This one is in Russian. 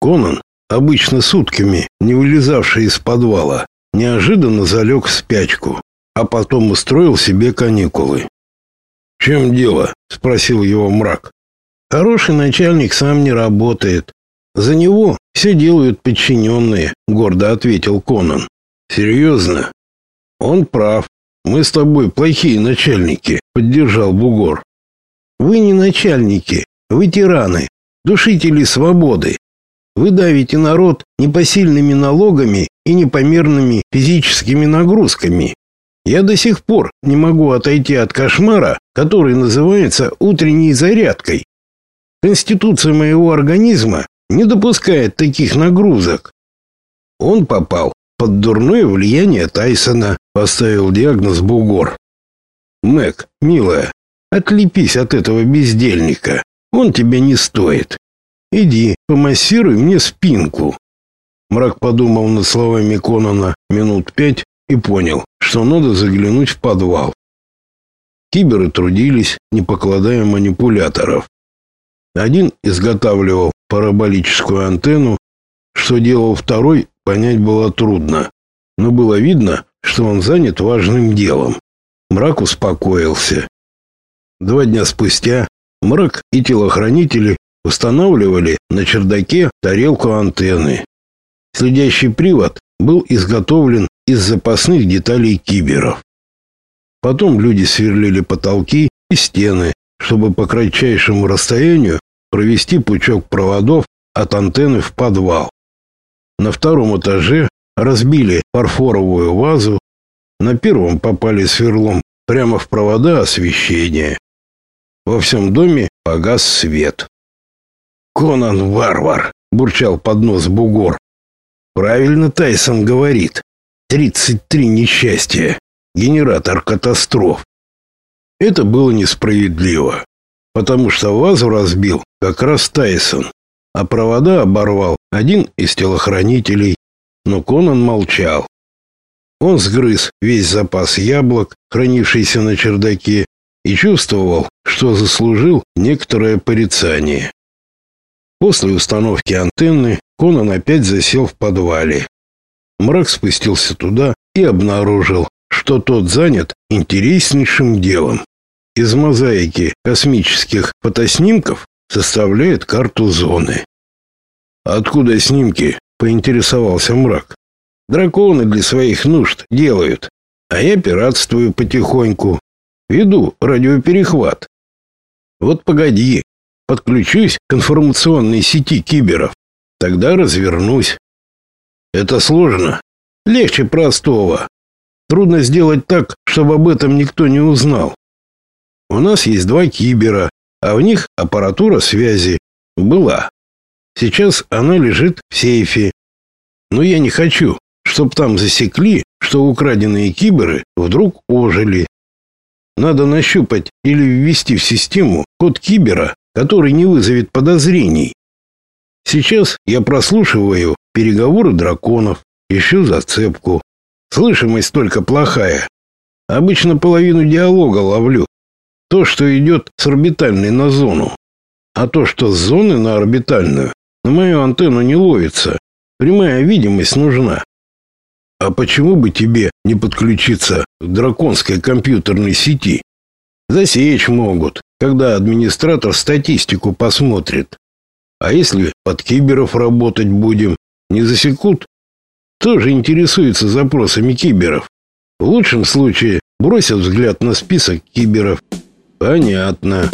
Конан, обычно сутками не вылезавший из подвала, неожиданно залег в спячку, а потом устроил себе каникулы. «В чем дело?» — спросил его мрак. «Хороший начальник сам не работает. За него все делают подчиненные», — гордо ответил Конан. «Серьезно?» «Он прав. Мы с тобой плохие начальники», — поддержал Бугор. «Вы не начальники, вы тираны, душители свободы. Вы давите народ непосильными налогами и непомерными физическими нагрузками. Я до сих пор не могу отойти от кошмара, который называется утренней зарядкой. Конституция моего организма не допускает таких нагрузок. Он попал под дурное влияние Тайсона, поставил диагноз Бугор. Мэг, милая, отлепись от этого бездельника. Он тебя не стоит. Иди, помассируй мне спинку. Мрак подумал над словами Конона минут пять и понял, что надо заглянуть в подвал. Киберы трудились, не покладая манипуляторов. Один изготавливал параболическую антенну, что делал второй, понять было трудно, но было видно, что он занят важным делом. Мрак успокоился. Два дня спустя Мрак и телохранители устанавливали на чердаке тарелку антенны. Следящий привод был изготовлен из запасных деталей киберов. Потом люди сверлили потолки и стены, чтобы по кратчайшему расстоянию провести пучок проводов от антенны в подвал. На втором этаже разбили фарфоровую вазу, на первом попали сверлом прямо в провода освещения. Во всем доме погас свет. Конан варвар, бурчал под нос бугор. Правильно Тайсон говорит. 33 несчастья. Генератор катастроф. Это было несправедливо, потому что вазу разбил как раз Тайсон, а провода оборвал один из телохранителей, но Конан молчал. Он сгрыз весь запас яблок, хранившийся на чердаке, и чувствовал, что заслужил некоторое порицание. После установки антенны Конан опять засел в подвале. Мрак спустился туда и обнаружил, что тот занят интереснейшим делом. Из мозаики космических фотоснимков составляет карту зоны. «Откуда снимки?» — поинтересовался Мрак. «Драконы для своих нужд делают, а я пиратствую потихоньку. Веду радиоперехват. Вот погоди, подключусь к информационной сети киберов. Тогда развернусь. Это сложно. Легче простого. Трудно сделать так, чтобы об этом никто не узнал. У нас есть два кибера, а в них аппаратура связи была. Сейчас она лежит в сейфе. Но я не хочу, чтобы там засекли, что украденные киберы вдруг ожили. Надо нащупать или ввести в систему код кибера который не вызовет подозрений. Сейчас я прослушиваю переговоры драконов, ищу зацепку. Слышимость только плохая. Обычно половину диалога ловлю. То, что идет с орбитальной на зону. А то, что с зоны на орбитальную, на мою антенну не ловится. Прямая видимость нужна. А почему бы тебе не подключиться к драконской компьютерной сети? Засечь могут когда администратор статистику посмотрит. А если под киберов работать будем, не засекут? Тоже интересуется запросами киберов. В лучшем случае бросят взгляд на список киберов. Понятно.